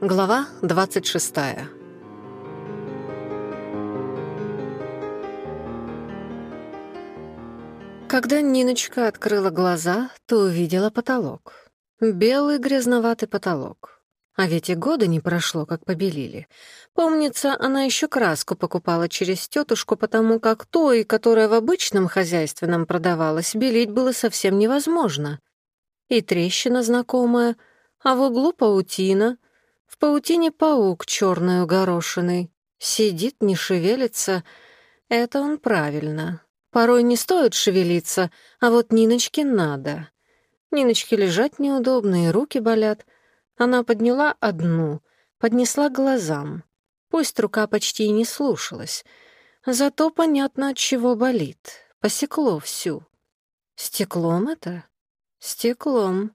Глава 26 Когда Ниночка открыла глаза, то увидела потолок. Белый грязноватый потолок. А ведь и года не прошло, как побелили. Помнится, она еще краску покупала через тетушку, потому как той, которая в обычном хозяйственном продавалась, белить было совсем невозможно. И трещина знакомая, а в углу паутина — В паутине паук черную горошиной. Сидит, не шевелится. Это он правильно. Порой не стоит шевелиться, а вот Ниночке надо. Ниночке лежать неудобно, и руки болят. Она подняла одну, поднесла глазам. Пусть рука почти и не слушалась. Зато понятно, от чего болит. Посекло всю. Стеклом это? Стеклом.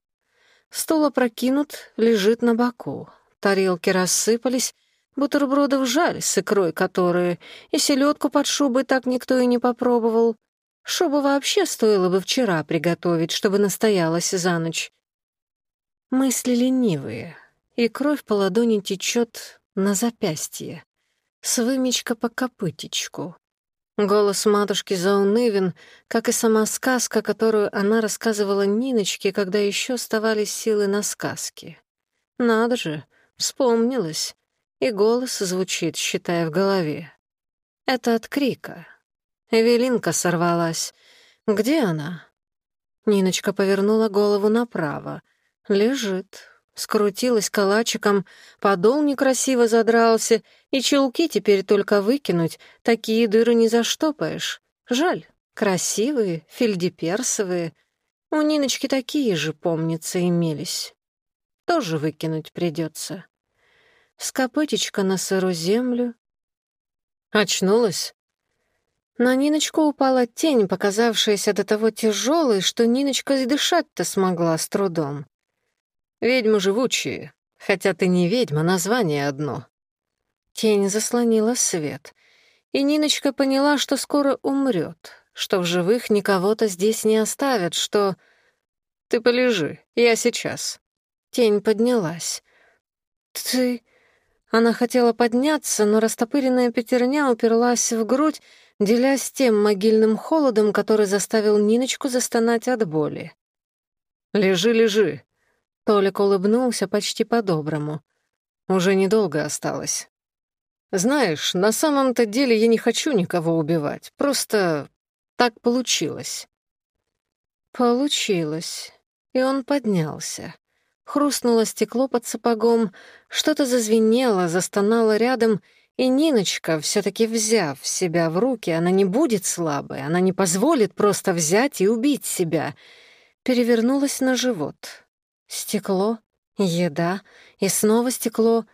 Стол опрокинут, лежит на боку. Тарелки рассыпались, бутербродов жаль с икрой которые, и селедку под шубой так никто и не попробовал. Шубу вообще стоило бы вчера приготовить, чтобы настоялась за ночь. Мысли ленивые, и кровь по ладони течет на запястье. С вымечка по копытечку. Голос матушки заунывен, как и сама сказка, которую она рассказывала Ниночке, когда еще оставались силы на сказке. Надо же, Вспомнилось. И голос звучит, считая в голове. Это от крика. Эвелинка сорвалась. Где она? Ниночка повернула голову направо. Лежит. Скрутилась калачиком, подол некрасиво задрался, и чулки теперь только выкинуть, такие дыры не заштопаешь. Жаль, красивые, фельдеперсовые. У Ниночки такие же, помнится, имелись. тоже выкинуть придется. Скопытечка на сырую землю. Очнулась. На Ниночку упала тень, показавшаяся до того тяжелой, что Ниночка и дышать-то смогла с трудом. Ведьмы живучие, хотя ты не ведьма, название одно. Тень заслонила свет, и Ниночка поняла, что скоро умрет, что в живых никого-то здесь не Тень поднялась. «Ты...» Она хотела подняться, но растопыренная пятерня уперлась в грудь, делясь тем могильным холодом, который заставил Ниночку застонать от боли. «Лежи, лежи!» Толик улыбнулся почти по-доброму. «Уже недолго осталось. Знаешь, на самом-то деле я не хочу никого убивать. Просто так получилось». Получилось. И он поднялся. Хрустнуло стекло под сапогом, что-то зазвенело, застонало рядом, и Ниночка, все таки взяв себя в руки, она не будет слабой, она не позволит просто взять и убить себя, перевернулась на живот. Стекло, еда, и снова стекло,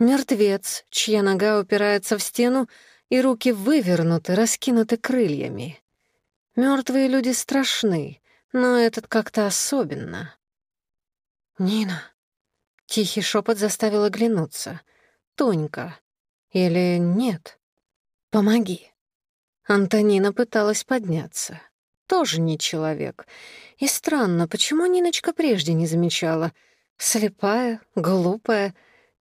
мертвец, чья нога упирается в стену, и руки вывернуты, раскинуты крыльями. Мертвые люди страшны, но этот как-то особенно. «Нина!» Тихий шепот заставил оглянуться. «Тонька! Или нет? Помоги!» Антонина пыталась подняться. Тоже не человек. И странно, почему Ниночка прежде не замечала? Слепая, глупая.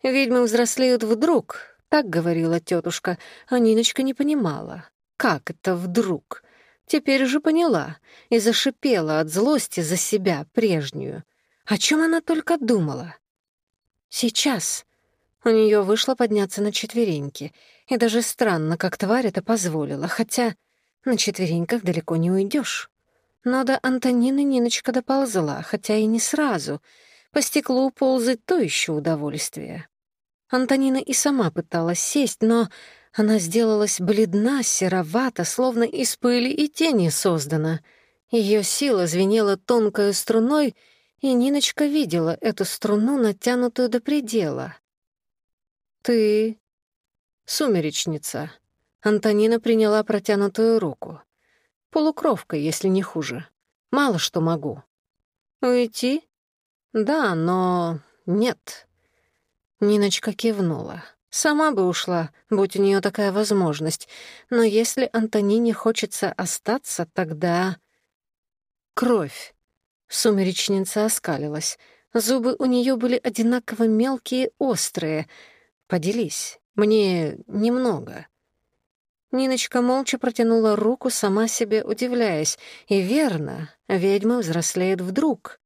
Ведьмы взрослеют вдруг, так говорила тетушка, а Ниночка не понимала. Как это вдруг? Теперь же поняла и зашипела от злости за себя прежнюю. О чем она только думала? Сейчас. У нее вышло подняться на четвереньки, и даже странно, как тварь это позволила, хотя на четвереньках далеко не уйдешь. Но до Антонины Ниночка доползла, хотя и не сразу. По стеклу ползать то еще удовольствие. Антонина и сама пыталась сесть, но она сделалась бледна, серовата, словно из пыли и тени создана. Ее сила звенела тонкой струной — и Ниночка видела эту струну, натянутую до предела. «Ты...» «Сумеречница». Антонина приняла протянутую руку. «Полукровка, если не хуже. Мало что могу». «Уйти?» «Да, но... нет». Ниночка кивнула. Сама бы ушла, будь у нее такая возможность. Но если Антонине хочется остаться, тогда... Кровь. Сумеречница оскалилась. Зубы у нее были одинаково мелкие, острые. Поделись, мне немного. Ниночка молча протянула руку, сама себе удивляясь. И верно, ведьма взрослеет вдруг.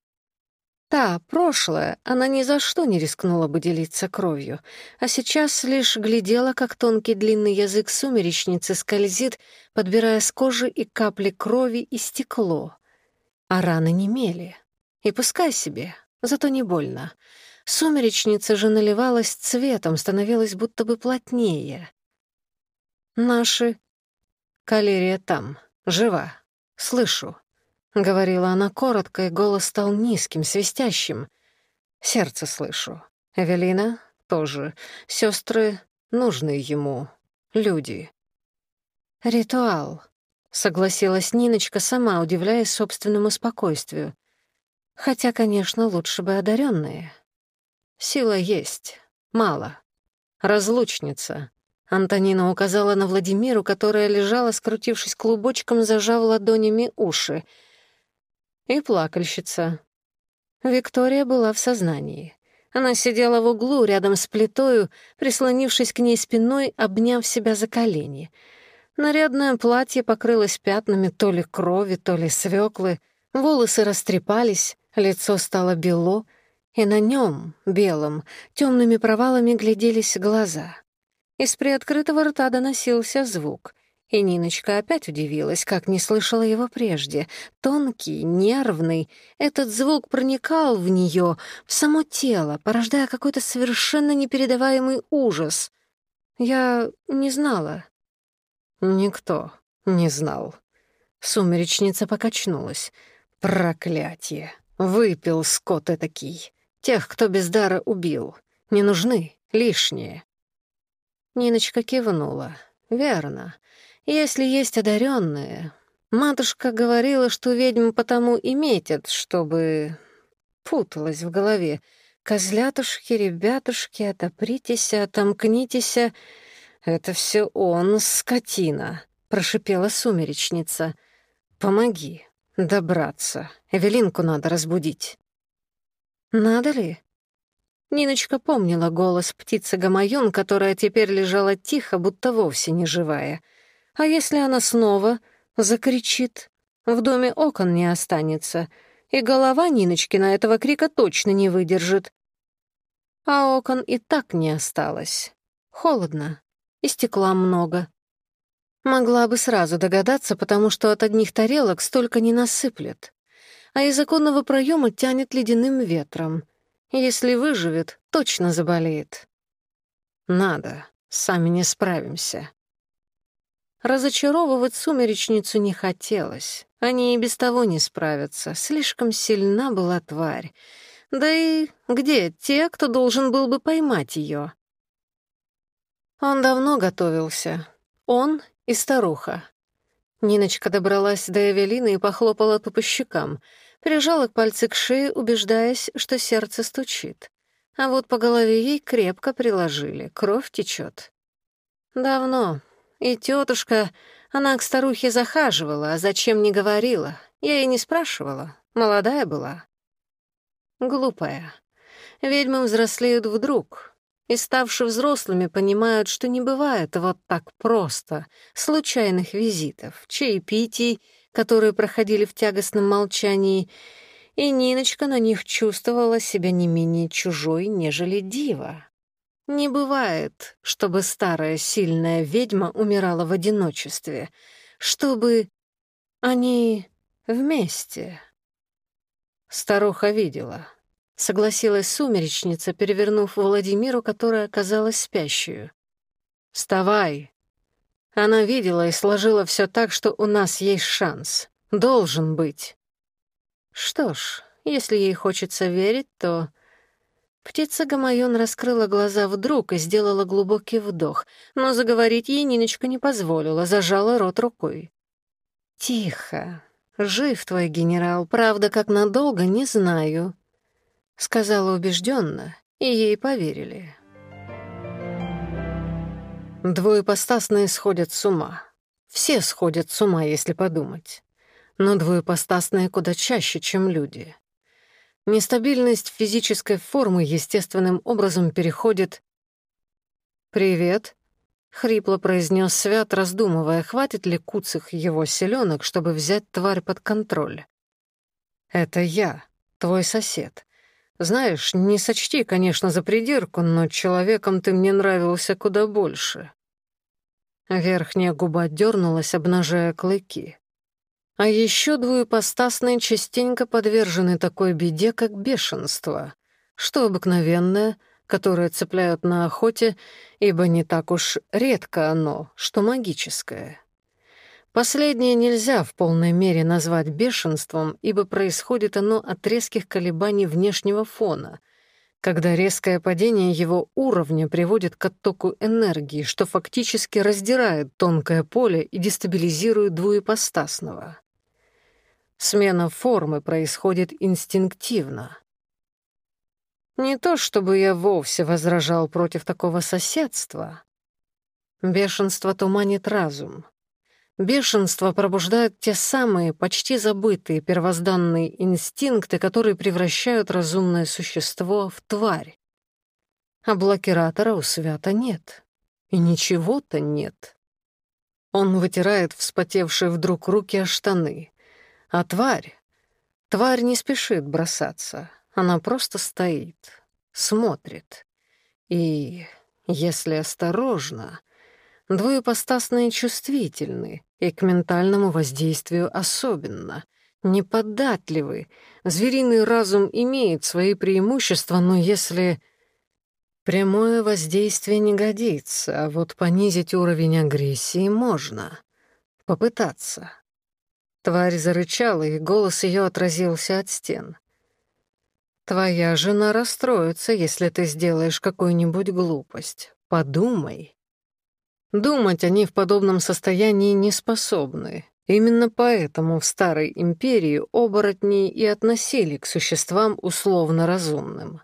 Та, прошлое, она ни за что не рискнула бы делиться кровью, а сейчас лишь глядела, как тонкий длинный язык сумеречницы скользит, подбирая с А раны не мели. И пускай себе, зато не больно. Сумеречница же наливалась цветом, становилась будто бы плотнее. «Наши...» «Калерия там, жива. Слышу», — говорила она коротко, и голос стал низким, свистящим. «Сердце слышу. Эвелина тоже. Сестры нужны ему. Люди». «Ритуал», согласилась Ниночка сама, удивляясь собственному спокойствию. Хотя, конечно, лучше бы одаренные. Сила есть, мало. Разлучница. Антонина указала на Владимиру, которая лежала, скрутившись клубочком, зажав ладонями уши. И плакальщица. Виктория была в сознании. Она сидела в углу рядом с плитою, прислонившись к ней спиной, обняв себя за колени — Нарядное платье покрылось пятнами то ли крови, то ли свеклы, волосы растрепались, лицо стало бело, и на нем, белом, темными провалами гляделись глаза. Из приоткрытого рта доносился звук, и Ниночка опять удивилась, как не слышала его прежде. Тонкий, нервный, этот звук проникал в нее, в само тело, порождая какой-то совершенно непередаваемый ужас. «Я не знала», Никто не знал. Сумеречница покачнулась. Проклятие! Выпил скот этакий. Тех, кто без дара убил. Не нужны, лишние. Ниночка кивнула. Верно. Если есть одаренные, матушка говорила, что ведьм потому и метят, чтобы... Путалась в голове. Козлятушки, ребятушки, отопритесь, отомкнитесь. Это все он, скотина, прошипела сумеречница. Помоги добраться. Эвелинку надо разбудить. Надо ли? Ниночка помнила голос птицы Гамаюн, которая теперь лежала тихо, будто вовсе не живая — а если она снова закричит? В доме окон не останется, и голова Ниночкина этого крика точно не выдержит. А окон и так не осталось. Холодно, и стекла много. Могла бы сразу догадаться, потому что от одних тарелок столько не насыплет. А из оконного проема тянет ледяным ветром. Если выживет, точно заболеет. Надо, сами не справимся. Разочаровывать сумеречницу не хотелось. Они и без того не справятся. Слишком сильна была тварь. Да и где те, кто должен был бы поймать ее? Он давно готовился. Он и старуха. Ниночка добралась до Эвелины и похлопала по пощекам, прижала пальцы к шее, убеждаясь, что сердце стучит. А вот по голове ей крепко приложили, кровь течет. Давно. И тетушка, она к старухе захаживала, а зачем не говорила. Я ей не спрашивала, молодая была. Глупая. Ведьмы взрослеют вдруг, и, ставши взрослыми, понимают, что не бывает вот так просто случайных визитов, чаепитий, которые проходили в тягостном молчании, и Ниночка на них чувствовала себя не менее чужой, нежели дива. Не бывает, чтобы старая сильная ведьма умирала в одиночестве, чтобы они вместе. Старуха видела. согласилась сумеречница, перевернув Владимиру, которая оказалась спящую. «Вставай!» Она видела и сложила все так, что у нас есть шанс. Должен быть. Что ж, если ей хочется верить, то... Птица Гамайон раскрыла глаза вдруг и сделала глубокий вдох, но заговорить ей Ниночка не позволила, зажала рот рукой. «Тихо. Жив твой генерал, правда, как надолго, не знаю сказала убежденно, и ей поверили. Двое постасные сходят с ума. Все сходят с ума, если подумать. Но двое постасные куда чаще, чем люди. Нестабильность физической формы естественным образом переходит... «Привет», — хрипло произнес Свят, раздумывая, хватит ли куцых его селенок, чтобы взять тварь под контроль. «Это я, твой сосед. Знаешь, не сочти, конечно, за придирку, но человеком ты мне нравился куда больше». Верхняя губа дернулась, обнажая клыки. А еще двуепостасные частенько подвержены такой беде, как бешенство, что обыкновенное, которое цепляют на охоте, ибо не так уж редко оно, что магическое. Последнее нельзя в полной мере назвать бешенством, ибо происходит оно от резких колебаний внешнего фона, когда резкое падение его уровня приводит к оттоку энергии, что фактически раздирает тонкое поле и дестабилизирует двуепостасного. Смена формы происходит инстинктивно. Не то чтобы я вовсе возражал против такого соседства. Бешенство туманит разум — Бешенство пробуждает те самые, почти забытые первозданные инстинкты, которые превращают разумное существо в тварь. А блокиратора у Свята нет. И ничего-то нет. Он вытирает вспотевшие вдруг руки о штаны. А тварь? Тварь не спешит бросаться. Она просто стоит, смотрит. И, если осторожно, двуепостасные чувствительны, и к ментальному воздействию особенно. Неподатливы. Звериный разум имеет свои преимущества, но если... Прямое воздействие не годится, а вот понизить уровень агрессии можно. Попытаться. Тварь зарычала, и голос ее отразился от стен. «Твоя жена расстроится, если ты сделаешь какую-нибудь глупость. Подумай». Думать они в подобном состоянии не способны. Именно поэтому в Старой Империи оборотни и относили к существам условно разумным.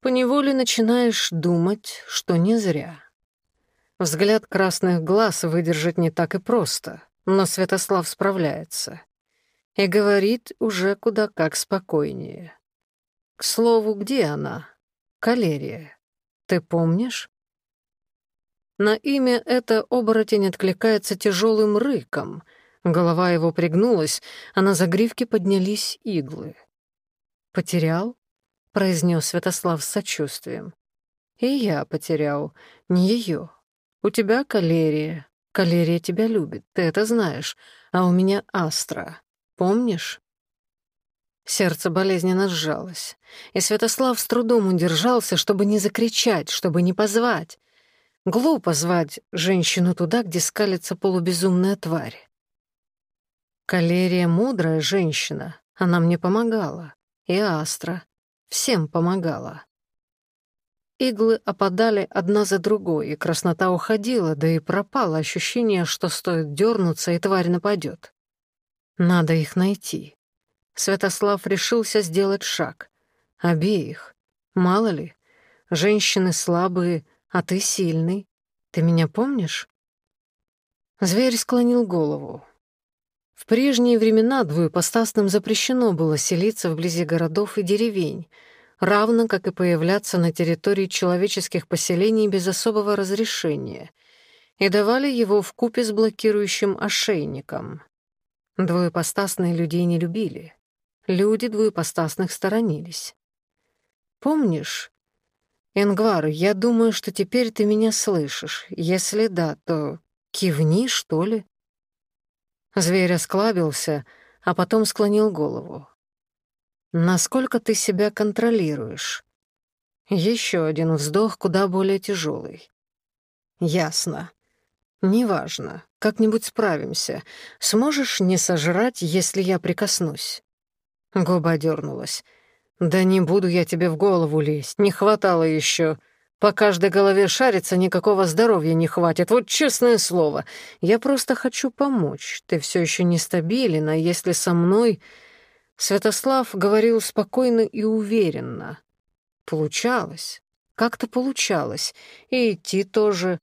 Поневоле начинаешь думать, что не зря. Взгляд красных глаз выдержать не так и просто, но Святослав справляется. И говорит уже куда как спокойнее. К слову, где она? Калерия. Ты помнишь? На имя это оборотень откликается тяжелым рыком. Голова его пригнулась, а на загривке поднялись иглы. «Потерял?» — произнес Святослав с сочувствием. «И я потерял, не ее. У тебя калерия. Калерия тебя любит, ты это знаешь. А у меня астра. Помнишь?» Сердце болезненно сжалось, и Святослав с трудом удержался, чтобы не закричать, чтобы не позвать. Глупо звать женщину туда, где скалится полубезумная тварь. Калерия — мудрая женщина, она мне помогала. И Астра. Всем помогала. Иглы опадали одна за другой, и краснота уходила, да и пропало ощущение, что стоит дернуться, и тварь нападет. Надо их найти. Святослав решился сделать шаг. Обеих. Мало ли, женщины слабые, а ты сильный. Ты меня помнишь?» Зверь склонил голову. В прежние времена двуепостасным запрещено было селиться вблизи городов и деревень, равно как и появляться на территории человеческих поселений без особого разрешения, и давали его в купе с блокирующим ошейником. Двуепостасные людей не любили. Люди двуепостасных сторонились. Помнишь, «Ингвар, я думаю, что теперь ты меня слышишь. Если да, то кивни, что ли?» Зверь осклабился, а потом склонил голову. «Насколько ты себя контролируешь?» Еще один вздох куда более тяжелый. «Ясно. Неважно. Как-нибудь справимся. Сможешь не сожрать, если я прикоснусь?» Губа дернулась. «Да не буду я тебе в голову лезть, не хватало еще. По каждой голове шариться никакого здоровья не хватит, вот честное слово. Я просто хочу помочь. Ты все еще нестабилен, а если со мной...» Святослав говорил спокойно и уверенно. Получалось. Как-то получалось. И идти тоже.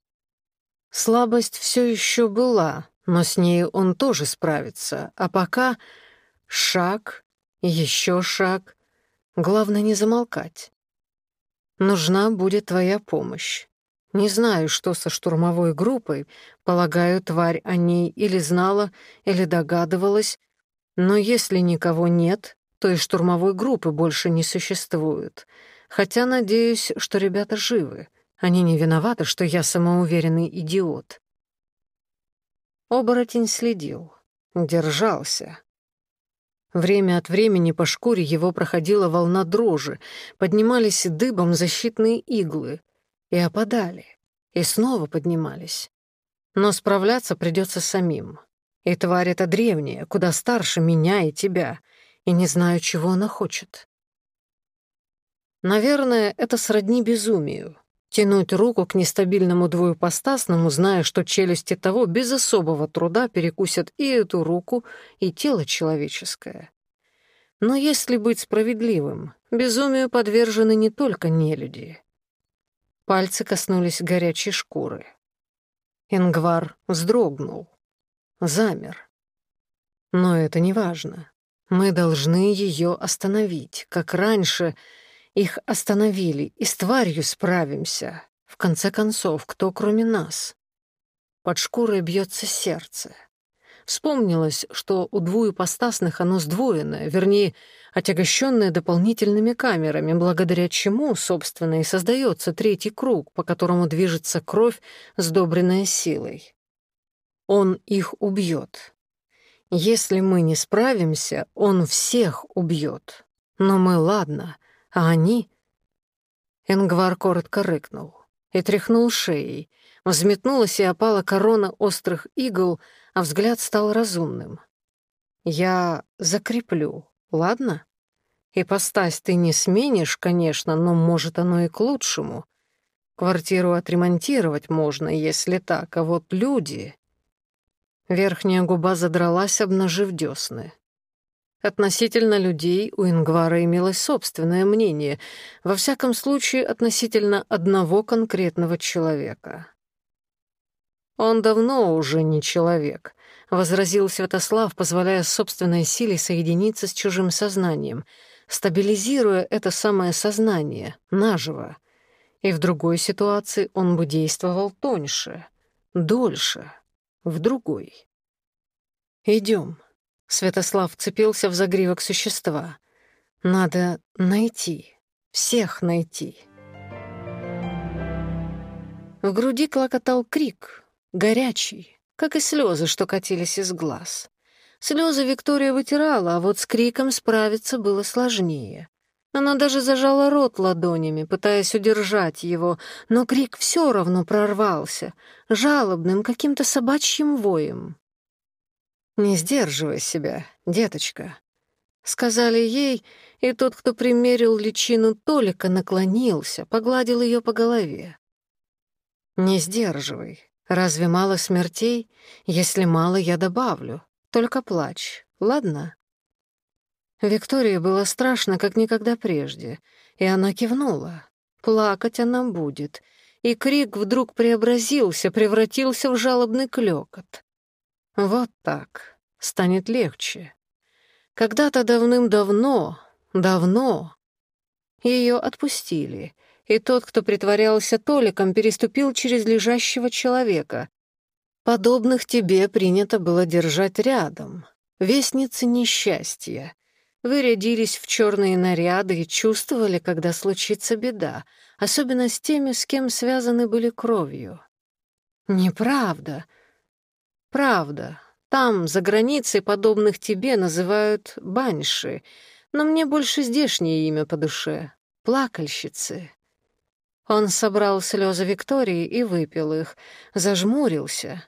Слабость все еще была, но с ней он тоже справится. А пока шаг, еще шаг, Главное не замолкать. Нужна будет твоя помощь. Не знаю, что со штурмовой группой, полагаю, тварь о ней или знала, или догадывалась, но если никого нет, то и штурмовой группы больше не существует. Хотя надеюсь, что ребята живы. Они не виноваты, что я самоуверенный идиот. Оборотень следил, держался. Время от времени по шкуре его проходила волна дрожи, поднимались дыбом защитные иглы и опадали, и снова поднимались. Но справляться придется самим. И тварь эта древняя, куда старше меня и тебя, и не знаю, чего она хочет. Наверное, это сродни безумию. Тянуть руку к нестабильному двуепостасному, зная, что челюсти того без особого труда перекусят и эту руку, и тело человеческое. Но если быть справедливым, безумию подвержены не только нелюди. Пальцы коснулись горячей шкуры. Ингвар вздрогнул, замер. Но это не важно. Мы должны ее остановить, как раньше — их остановили, и с тварью справимся. В конце концов, кто кроме нас? Под шкурой бьется сердце. Вспомнилось, что у двуепостасных оно сдвоенное, вернее, отягощенное дополнительными камерами, благодаря чему, собственно, и создается третий круг, по которому движется кровь, сдобренная силой. Он их убьет. Если мы не справимся, он всех убьет. Но мы, ладно, а они... Ингвар коротко рыкнул и тряхнул шеей. Взметнулась и опала корона острых игл, а взгляд стал разумным. «Я закреплю, ладно? И постась ты не сменишь, конечно, но, может, оно и к лучшему. Квартиру отремонтировать можно, если так, а вот люди...» Верхняя губа задралась, обнажив десны. Относительно людей у Ингвара имелось собственное мнение, во всяком случае относительно одного конкретного человека. «Он давно уже не человек», — возразил Святослав, позволяя собственной силе соединиться с чужим сознанием, стабилизируя это самое сознание, наживо. И в другой ситуации он бы действовал тоньше, дольше, в другой. «Идем», Святослав вцепился в загривок существа. «Надо найти. Всех найти». В груди клокотал крик, горячий, как и слезы, что катились из глаз. Слезы Виктория вытирала, а вот с криком справиться было сложнее. Она даже зажала рот ладонями, пытаясь удержать его, но крик все равно прорвался, жалобным каким-то собачьим воем. «Не сдерживай себя, деточка», — сказали ей, и тот, кто примерил личину Толика, наклонился, погладил ее по голове. «Не сдерживай. Разве мало смертей? Если мало, я добавлю. Только плачь, ладно?» Виктории было страшно, как никогда прежде, и она кивнула. Плакать она будет. И крик вдруг преобразился, превратился в жалобный клёкот. Вот так. Станет легче. Когда-то давным-давно, давно ее отпустили, и тот, кто притворялся Толиком, переступил через лежащего человека. Подобных тебе принято было держать рядом. Вестницы несчастья. Вы рядились в черные наряды и чувствовали, когда случится беда, особенно с теми, с кем связаны были кровью. Неправда. Правда. Там, за границей, подобных тебе называют баньши, но мне больше здешнее имя по душе — плакальщицы. Он собрал слезы Виктории и выпил их, зажмурился.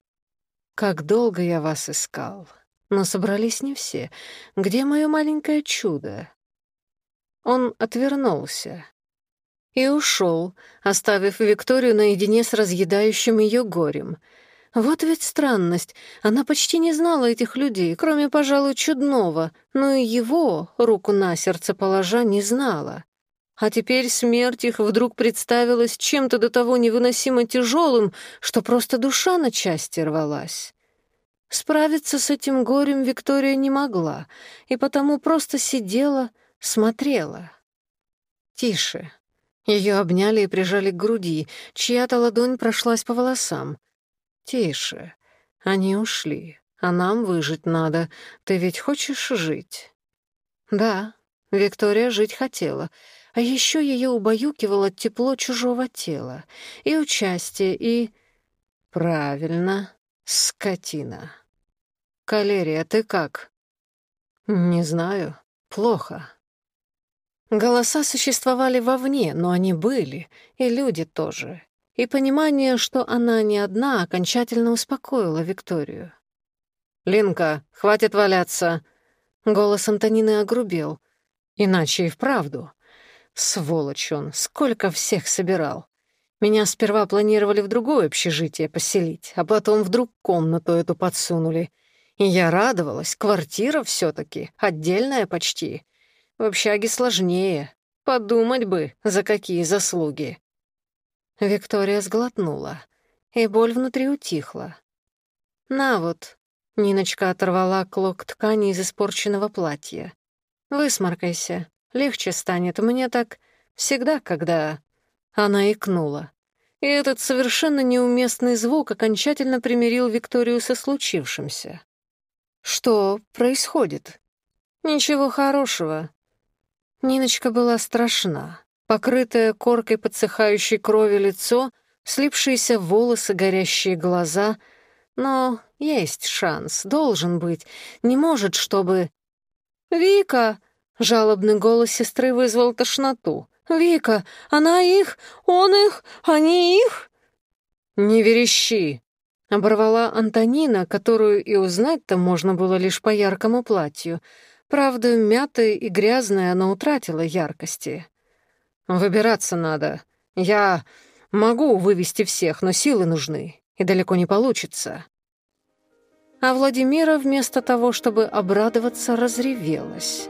«Как долго я вас искал!» Но собрались не все. Где мое маленькое чудо? Он отвернулся и ушел, оставив Викторию наедине с разъедающим ее горем — Вот ведь странность. Она почти не знала этих людей, кроме, пожалуй, чудного, но и его, руку на сердце положа, не знала. А теперь смерть их вдруг представилась чем-то до того невыносимо тяжелым, что просто душа на части рвалась. Справиться с этим горем Виктория не могла, и потому просто сидела, смотрела. Тише. Ее обняли и прижали к груди, чья-то ладонь прошлась по волосам — Тише. Они ушли, а нам выжить надо. Ты ведь хочешь жить? Да, Виктория жить хотела. А еще ее убаюкивало тепло чужого тела. И участие, и... Правильно, скотина. Калерия, ты как? Не знаю. Плохо. Голоса существовали вовне, но они были, и понимание, что она не одна, окончательно успокоило Викторию. «Линка, хватит валяться!» Голос Антонины огрубел. «Иначе и вправду. Сволочь он, сколько всех собирал. Меня сперва планировали в другое общежитие поселить, а потом вдруг комнату эту подсунули. И я радовалась, квартира все таки отдельная почти. В общаге сложнее. Подумать бы, за какие заслуги. Виктория сглотнула, и боль внутри утихла. «На вот», — Ниночка оторвала клок ткани из испорченного платья. «Высморкайся, легче станет. Мне так всегда, когда...» Она икнула. И этот совершенно неуместный звук окончательно примирил Викторию со случившимся. «Что происходит?» «Ничего хорошего». Ниночка была страшна. Покрытое коркой подсыхающей крови лицо, слипшиеся волосы, горящие глаза. Но есть шанс, должен быть. Не может, чтобы... «Вика!» — жалобный голос сестры вызвал тошноту. «Вика! Она их! Он их! Они их!» «Не верещи!» — оборвала Антонина, которую и узнать-то можно было лишь по яркому платью — Правда, мятая и грязная она утратила яркости. «Выбираться надо. Я могу вывести всех, но силы нужны, и далеко не получится». А Владимира вместо того, чтобы обрадоваться, разревелась.